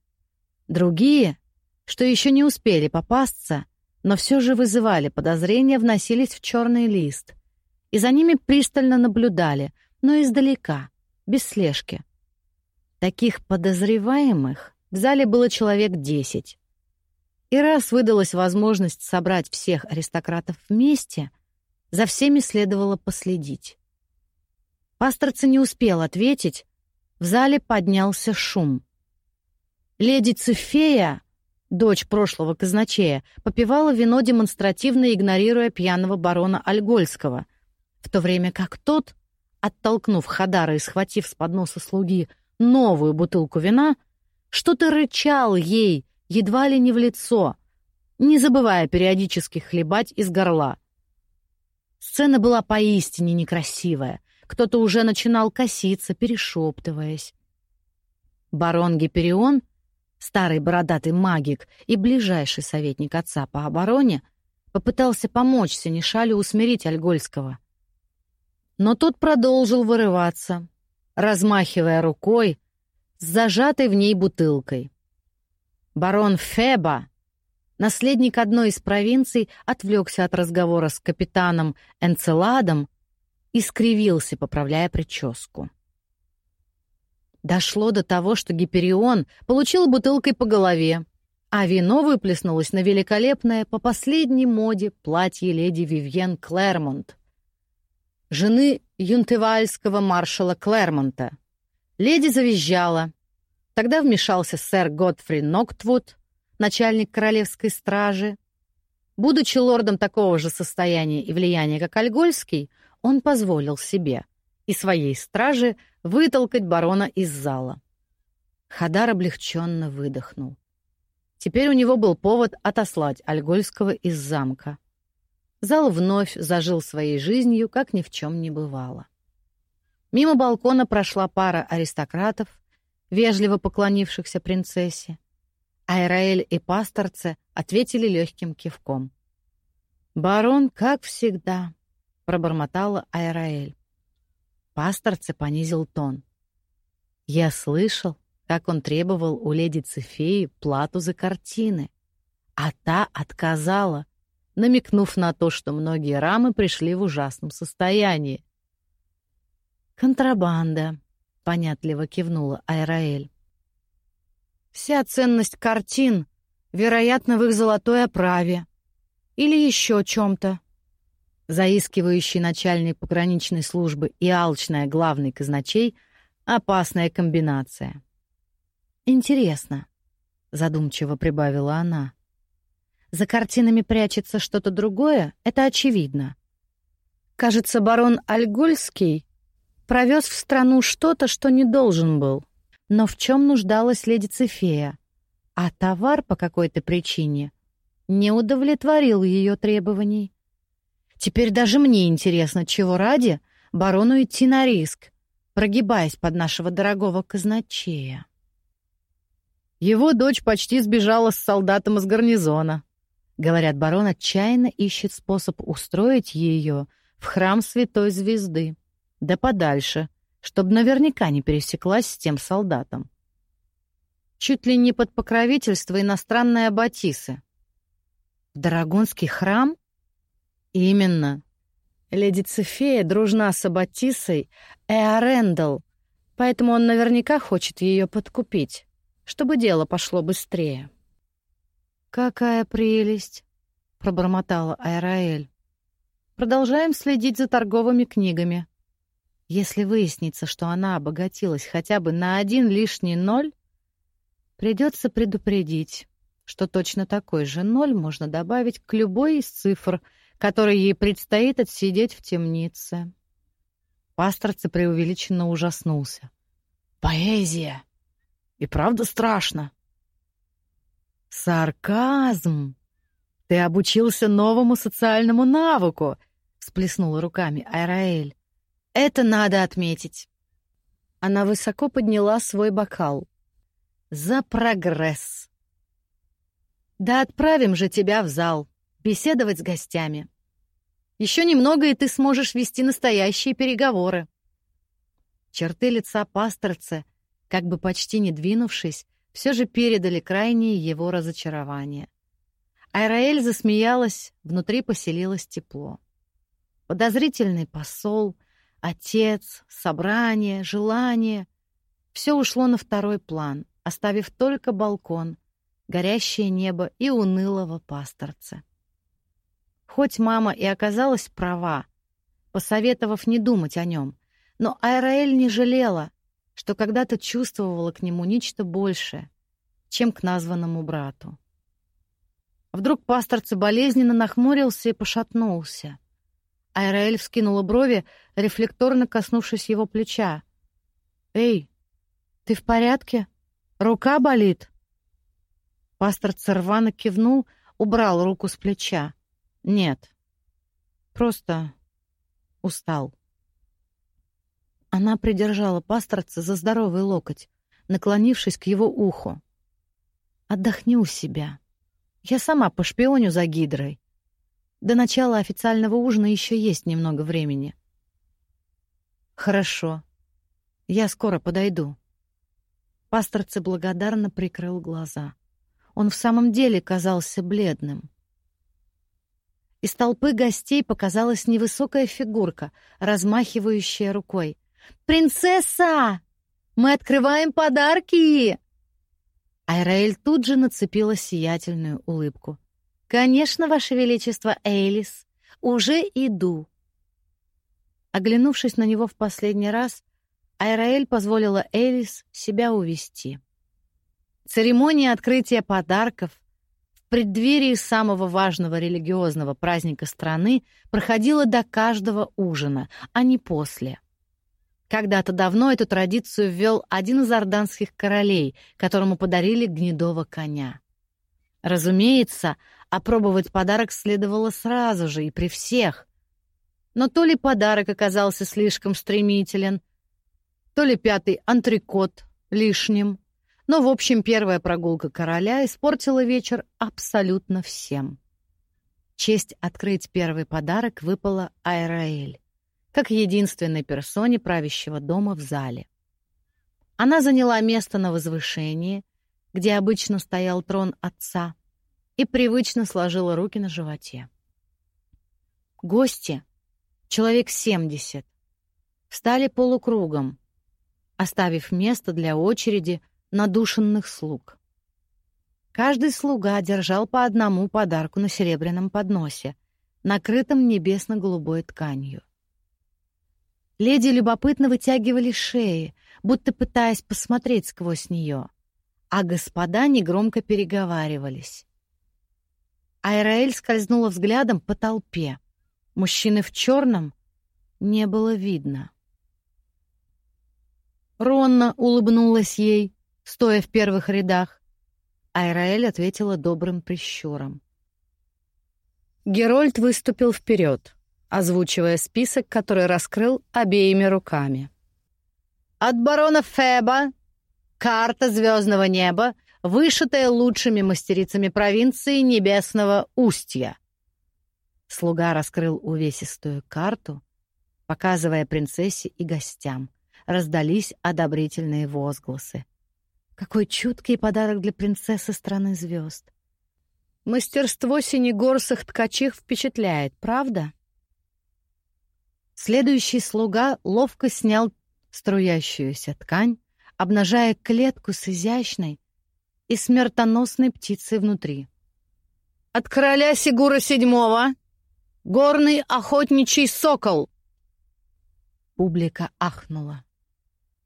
Другие, что еще не успели попасться, но все же вызывали подозрения, вносились в черный лист. И за ними пристально наблюдали, но издалека, без слежки. Таких подозреваемых в зале было человек десять. И раз выдалась возможность собрать всех аристократов вместе, за всеми следовало последить. Пасторца не успел ответить, в зале поднялся шум. Леди Цифея, дочь прошлого казначея, попивала вино, демонстративно игнорируя пьяного барона Альгольского, в то время как тот, оттолкнув Хадара и схватив с подноса слуги новую бутылку вина, что-то рычал ей, едва ли не в лицо, не забывая периодически хлебать из горла. Сцена была поистине некрасивая. Кто-то уже начинал коситься, перешептываясь. Барон Гиперион, старый бородатый магик и ближайший советник отца по обороне, попытался помочь Синишалю усмирить Альгольского. Но тот продолжил вырываться, размахивая рукой с зажатой в ней бутылкой. Барон Феба, наследник одной из провинций, отвлекся от разговора с капитаном Энцеладом и скривился, поправляя прическу. Дошло до того, что Гиперион получил бутылкой по голове, а вино выплеснулось на великолепное по последней моде платье леди Вивьен Клэрмонт, жены юнтевальского маршала Клэрмонта. Леди завизжала. Тогда вмешался сэр Готфри Ноктвуд, начальник королевской стражи. Будучи лордом такого же состояния и влияния, как Альгольский, он позволил себе и своей страже вытолкать барона из зала. Хадар облегченно выдохнул. Теперь у него был повод отослать Альгольского из замка. Зал вновь зажил своей жизнью, как ни в чем не бывало. Мимо балкона прошла пара аристократов, вежливо поклонившихся принцессе. Айраэль и пасторце ответили легким кивком. «Барон, как всегда», — пробормотала Айраэль. Пасторце понизил тон. «Я слышал, как он требовал у леди Цефеи плату за картины, а та отказала, намекнув на то, что многие рамы пришли в ужасном состоянии. «Контрабанда», — понятливо кивнула Айраэль. «Вся ценность картин, вероятно, в их золотой оправе. Или еще чем-то». Заискивающий начальник пограничной службы и алчная главный казначей — опасная комбинация. «Интересно», — задумчиво прибавила она. «За картинами прячется что-то другое, это очевидно. Кажется, барон Альгольский провез в страну что-то, что не должен был. Но в чем нуждалась леди Цефея? А товар по какой-то причине не удовлетворил ее требований. Теперь даже мне интересно, чего ради барону идти на риск, прогибаясь под нашего дорогого казначея. Его дочь почти сбежала с солдатом из гарнизона. Говорят, барон отчаянно ищет способ устроить ее в храм Святой Звезды да подальше, чтобы наверняка не пересеклась с тем солдатом. Чуть ли не под покровительство иностранной аббатисы. Драгунский храм? Именно. Леди Цефея дружна с аббатисой Эарендал, поэтому он наверняка хочет ее подкупить, чтобы дело пошло быстрее. «Какая прелесть!» — пробормотала Айраэль. «Продолжаем следить за торговыми книгами. Если выяснится, что она обогатилась хотя бы на один лишний ноль, придется предупредить, что точно такой же ноль можно добавить к любой из цифр, которые ей предстоит отсидеть в темнице. Пасторце преувеличенно ужаснулся. «Поэзия! И правда страшно!» «Сарказм! Ты обучился новому социальному навыку!» — всплеснула руками Айраэль. Это надо отметить. Она высоко подняла свой бокал. За прогресс. Да отправим же тебя в зал, беседовать с гостями. Еще немного, и ты сможешь вести настоящие переговоры. Черты лица пасторца, как бы почти не двинувшись, все же передали крайнее его разочарование. Айраэль засмеялась, внутри поселилось тепло. Подозрительный посол, отец, собрание, желание — все ушло на второй план, оставив только балкон, горящее небо и унылого пасторца. Хоть мама и оказалась права, посоветовав не думать о нем, но Айраэль не жалела, что когда-то чувствовала к нему нечто большее, чем к названному брату. Вдруг пасторца болезненно нахмурился и пошатнулся. Айраэль вскинула брови, рефлекторно коснувшись его плеча. «Эй, ты в порядке? Рука болит?» Пастор рвано кивнул, убрал руку с плеча. «Нет, просто устал». Она придержала пасторца за здоровый локоть, наклонившись к его уху. «Отдохни у себя». Я сама пошпионю за Гидрой. До начала официального ужина еще есть немного времени. Хорошо. Я скоро подойду. Пасторце благодарно прикрыл глаза. Он в самом деле казался бледным. Из толпы гостей показалась невысокая фигурка, размахивающая рукой. «Принцесса! Мы открываем подарки!» Айраэль тут же нацепила сиятельную улыбку. «Конечно, Ваше Величество, Эйлис, уже иду». Оглянувшись на него в последний раз, Айраэль позволила Эйлис себя увести. Церемония открытия подарков в преддверии самого важного религиозного праздника страны проходила до каждого ужина, а не после. Когда-то давно эту традицию ввел один из орданских королей, которому подарили гнедого коня. Разумеется, опробовать подарок следовало сразу же и при всех. Но то ли подарок оказался слишком стремителен, то ли пятый антрикот лишним. Но, в общем, первая прогулка короля испортила вечер абсолютно всем. Честь открыть первый подарок выпала Айраэль как единственной персоне правящего дома в зале. Она заняла место на возвышении, где обычно стоял трон отца, и привычно сложила руки на животе. Гости, человек семьдесят, встали полукругом, оставив место для очереди надушенных слуг. Каждый слуга держал по одному подарку на серебряном подносе, накрытом небесно-голубой тканью. Леди любопытно вытягивали шеи, будто пытаясь посмотреть сквозь нее, а господа негромко переговаривались. Айраэль скользнула взглядом по толпе. Мужчины в черном не было видно. Ронна улыбнулась ей, стоя в первых рядах. Айраэль ответила добрым прищуром. Герольд выступил вперед озвучивая список, который раскрыл обеими руками. «От барона Феба карта звездного неба, вышитая лучшими мастерицами провинции Небесного Устья». Слуга раскрыл увесистую карту, показывая принцессе и гостям. Раздались одобрительные возгласы. Какой чуткий подарок для принцессы страны звезд. Мастерство синегорсых ткачих впечатляет, правда? Следующий слуга ловко снял струящуюся ткань, обнажая клетку с изящной и смертоносной птицей внутри. «От короля Сигура седьмого! Горный охотничий сокол!» Публика ахнула.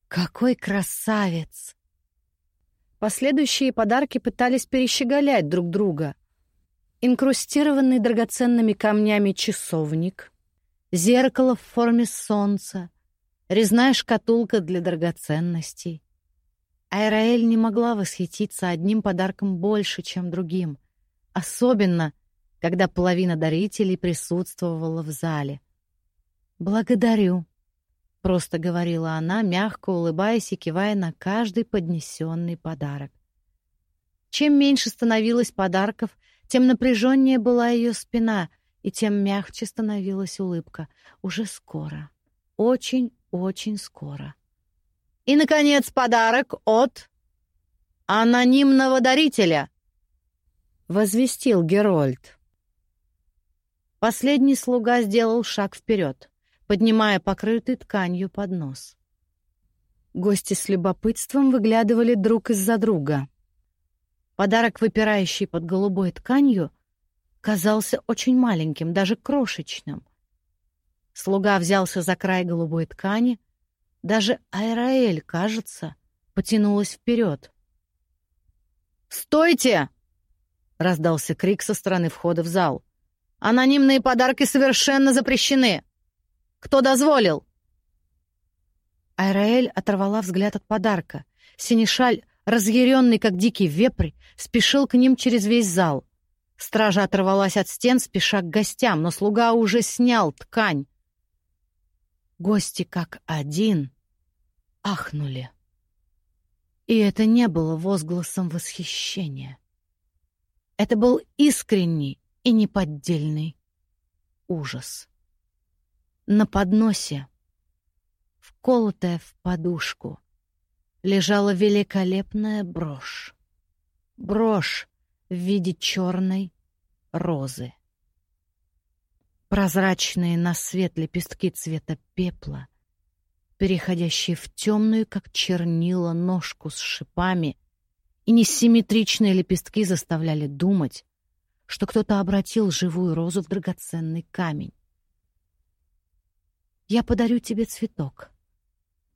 «Какой красавец!» Последующие подарки пытались перещеголять друг друга. Инкрустированный драгоценными камнями часовник — зеркало в форме солнца, резная шкатулка для драгоценностей. Айраэль не могла восхититься одним подарком больше, чем другим, особенно, когда половина дарителей присутствовала в зале. «Благодарю», — просто говорила она, мягко улыбаясь и кивая на каждый поднесенный подарок. Чем меньше становилось подарков, тем напряженнее была ее спина, и тем мягче становилась улыбка. Уже скоро. Очень-очень скоро. И, наконец, подарок от анонимного дарителя!» — возвестил Герольд. Последний слуга сделал шаг вперед, поднимая покрытый тканью поднос. Гости с любопытством выглядывали друг из-за друга. Подарок, выпирающий под голубой тканью, казался очень маленьким, даже крошечным. Слуга взялся за край голубой ткани. Даже Айраэль, кажется, потянулась вперед. «Стойте!» — раздался крик со стороны входа в зал. «Анонимные подарки совершенно запрещены! Кто дозволил?» Айраэль оторвала взгляд от подарка. Синишаль, разъяренный, как дикий вепрь, спешил к ним через весь зал. Стража оторвалась от стен, спеша к гостям, но слуга уже снял ткань. Гости как один ахнули. И это не было возгласом восхищения. Это был искренний и неподдельный ужас. На подносе, вколотая в подушку, лежала великолепная брошь. Брошь в виде черной розы. Прозрачные на свет лепестки цвета пепла, переходящие в темную, как чернила, ножку с шипами, и несимметричные лепестки заставляли думать, что кто-то обратил живую розу в драгоценный камень. «Я подарю тебе цветок.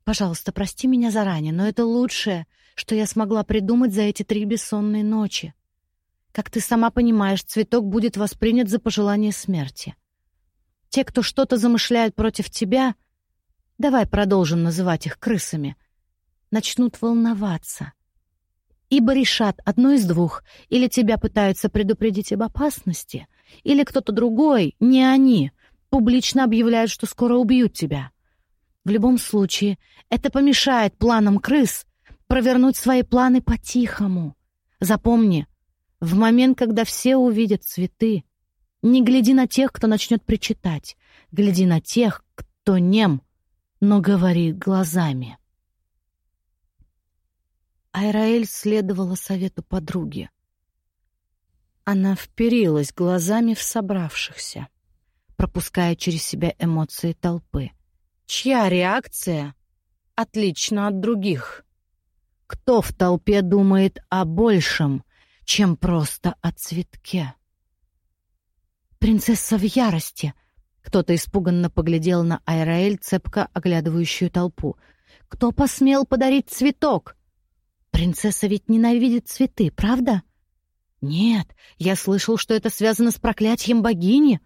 Пожалуйста, прости меня заранее, но это лучшее, что я смогла придумать за эти три бессонные ночи. Как ты сама понимаешь, цветок будет воспринят за пожелание смерти. Те, кто что-то замышляет против тебя, давай продолжим называть их крысами, начнут волноваться. Ибо решат одно из двух, или тебя пытаются предупредить об опасности, или кто-то другой, не они, публично объявляют, что скоро убьют тебя. В любом случае, это помешает планам крыс провернуть свои планы по-тихому. Запомни, в момент, когда все увидят цветы, не гляди на тех, кто начнет причитать. Гляди на тех, кто нем, но говорит глазами. Айраэль следовала совету подруги. Она вперилась глазами в собравшихся, пропуская через себя эмоции толпы. Чья реакция отлична от других? Кто в толпе думает о большем, чем просто о цветке? «Принцесса в ярости!» Кто-то испуганно поглядел на Айраэль, цепко оглядывающую толпу. «Кто посмел подарить цветок?» «Принцесса ведь ненавидит цветы, правда?» «Нет, я слышал, что это связано с проклятием богини».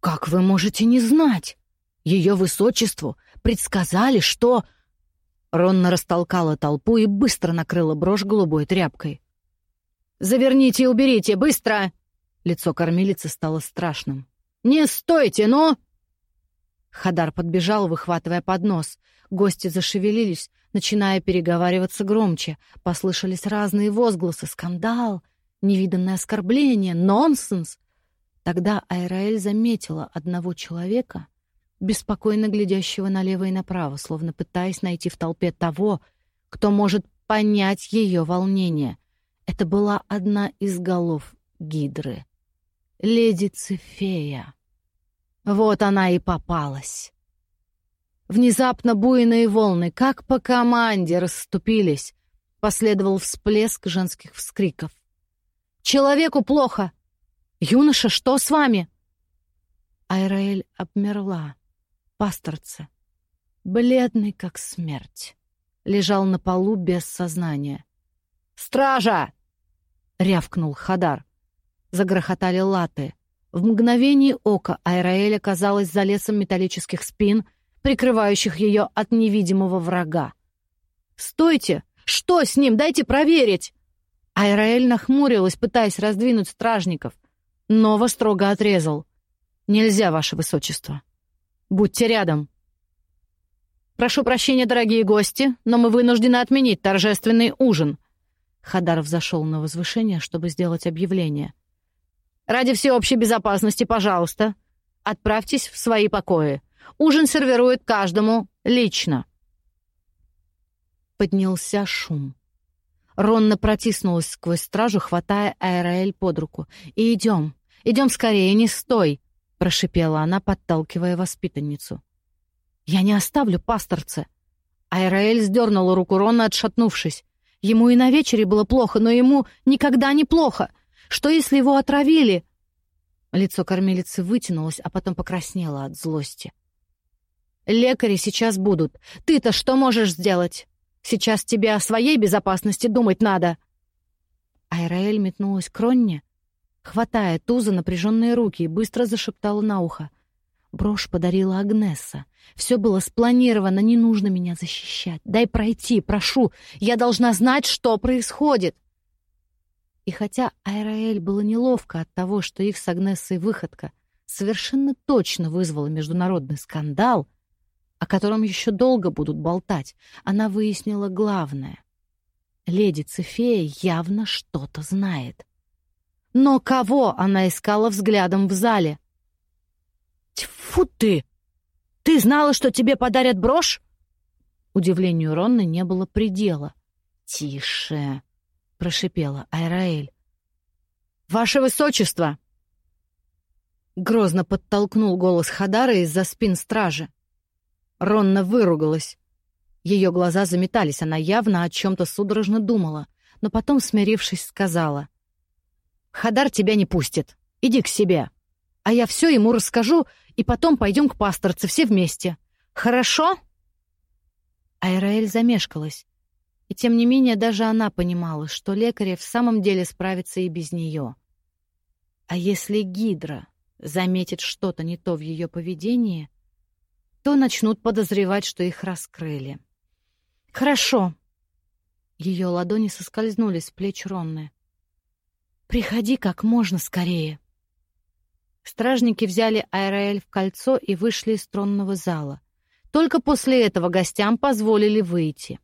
«Как вы можете не знать? Ее высочеству предсказали, что...» Ронна растолкала толпу и быстро накрыла брошь голубой тряпкой. «Заверните и уберите, быстро!» Лицо кормилицы стало страшным. «Не стойте, ну!» Хадар подбежал, выхватывая поднос. Гости зашевелились, начиная переговариваться громче. Послышались разные возгласы. Скандал, невиданное оскорбление, нонсенс. Тогда Айраэль заметила одного человека, беспокойно глядящего налево и направо, словно пытаясь найти в толпе того, кто может понять ее волнение. Это была одна из голов Гидры леди Цефея. Вот она и попалась. Внезапно буйные волны, как по команде, расступились. Последовал всплеск женских вскриков. «Человеку плохо! Юноша, что с вами?» Айраэль обмерла. Пасторца, бледный как смерть, лежал на полу без сознания. «Стража!» — рявкнул Хадар. Загрохотали латы. В мгновение ока Айраэль оказалась за лесом металлических спин, прикрывающих ее от невидимого врага. «Стойте! Что с ним? Дайте проверить!» Айраэль нахмурилась, пытаясь раздвинуть стражников. Нова строго отрезал. «Нельзя, ваше высочество. Будьте рядом». «Прошу прощения, дорогие гости, но мы вынуждены отменить торжественный ужин». Хадар взошел на возвышение, чтобы сделать объявление. Ради всеобщей безопасности, пожалуйста, отправьтесь в свои покои. Ужин сервирует каждому лично. Поднялся шум. Ронна протиснулась сквозь стражу, хватая Аэроэль под руку. «И идем. Идем скорее, не стой!» — прошипела она, подталкивая воспитанницу. «Я не оставлю пасторце!» Айраэль сдернула руку Рона, отшатнувшись. Ему и на вечере было плохо, но ему никогда не плохо. Что, если его отравили? Лицо кормилицы вытянулось, а потом покраснело от злости. «Лекари сейчас будут. Ты-то что можешь сделать? Сейчас тебе о своей безопасности думать надо!» Айраэль метнулась к Ронне, хватая туза напряженные руки и быстро зашептала на ухо. Брошь подарила Агнесса. Все было спланировано, не нужно меня защищать. Дай пройти, прошу. Я должна знать, что происходит. И хотя Айраэль было неловко от того, что их с Агнессой выходка совершенно точно вызвала международный скандал, о котором еще долго будут болтать, она выяснила главное. Леди Цефея явно что-то знает. Но кого она искала взглядом в зале? «Тьфу ты! Ты знала, что тебе подарят брошь?» Удивлению Ронны не было предела. «Тише!» — прошипела Айраэль. «Ваше высочество!» Грозно подтолкнул голос Хадара из-за спин стражи. Ронна выругалась. Ее глаза заметались, она явно о чем-то судорожно думала, но потом, смирившись, сказала. «Хадар тебя не пустит. Иди к себе. А я все ему расскажу и потом пойдем к пасторце все вместе. Хорошо?» Айраэль замешкалась. И тем не менее даже она понимала, что лекари в самом деле справятся и без нее. А если Гидра заметит что-то не то в ее поведении, то начнут подозревать, что их раскрыли. «Хорошо». Ее ладони соскользнули с плеч Ронны. «Приходи как можно скорее». Стражники взяли Айраэль в кольцо и вышли из тронного зала. Только после этого гостям позволили выйти.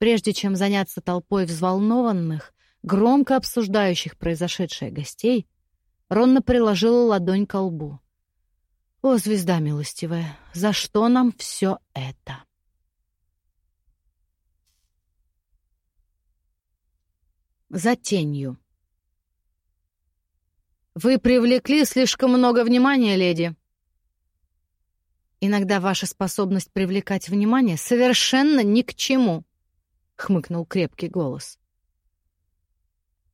Прежде чем заняться толпой взволнованных, громко обсуждающих произошедшее гостей, Ронна приложила ладонь к лбу. «О, звезда милостивая, за что нам все это?» За тенью. Вы привлекли слишком много внимания, леди. Иногда ваша способность привлекать внимание совершенно ни к чему, хмыкнул крепкий голос.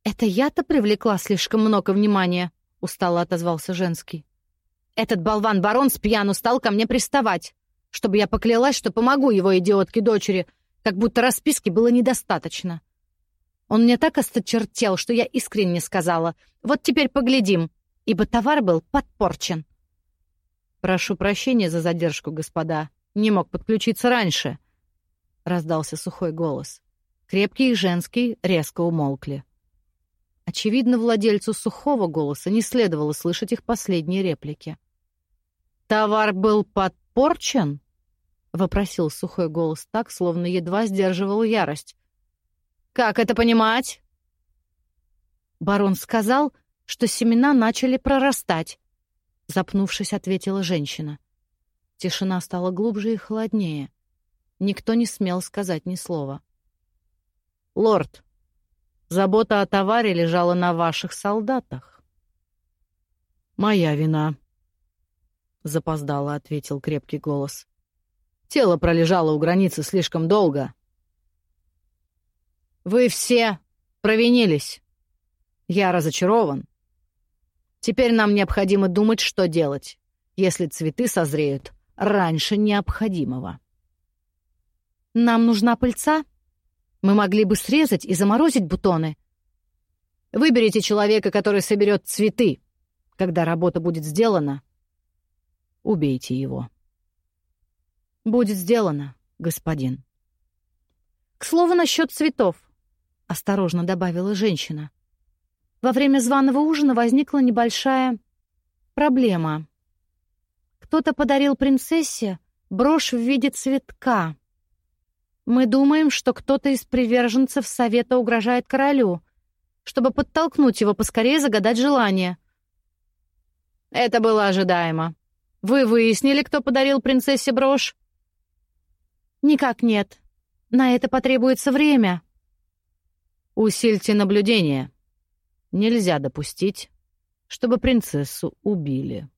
Это я-то привлекла слишком много внимания, устало отозвался женский. Этот болван-барон с пьяну стал ко мне приставать, чтобы я поклялась, что помогу его идиотке-дочери, как будто расписки было недостаточно. Он мне так осточертел, что я искренне сказала, «Вот теперь поглядим», ибо товар был подпорчен. «Прошу прощения за задержку, господа. Не мог подключиться раньше», — раздался сухой голос. Крепкий и женский резко умолкли. Очевидно, владельцу сухого голоса не следовало слышать их последние реплики. «Товар был подпорчен?» — вопросил сухой голос так, словно едва сдерживал ярость. Как это понимать? Барон сказал, что семена начали прорастать. Запнувшись, ответила женщина. Тишина стала глубже и холоднее. Никто не смел сказать ни слова. «Лорд, забота о товаре лежала на ваших солдатах». «Моя вина», — запоздало ответил крепкий голос. «Тело пролежало у границы слишком долго, вы все провинились. Я разочарован. Теперь нам необходимо думать, что делать, если цветы созреют раньше необходимого. Нам нужна пыльца? Мы могли бы срезать и заморозить бутоны. Выберите человека, который соберет цветы. Когда работа будет сделана, убейте его. Будет сделано, господин. К слову насчет цветов. — осторожно добавила женщина. Во время званого ужина возникла небольшая проблема. Кто-то подарил принцессе брошь в виде цветка. Мы думаем, что кто-то из приверженцев совета угрожает королю, чтобы подтолкнуть его поскорее загадать желание. Это было ожидаемо. Вы выяснили, кто подарил принцессе брошь? Никак нет. На это потребуется время. Усильте наблюдение. Нельзя допустить, чтобы принцессу убили.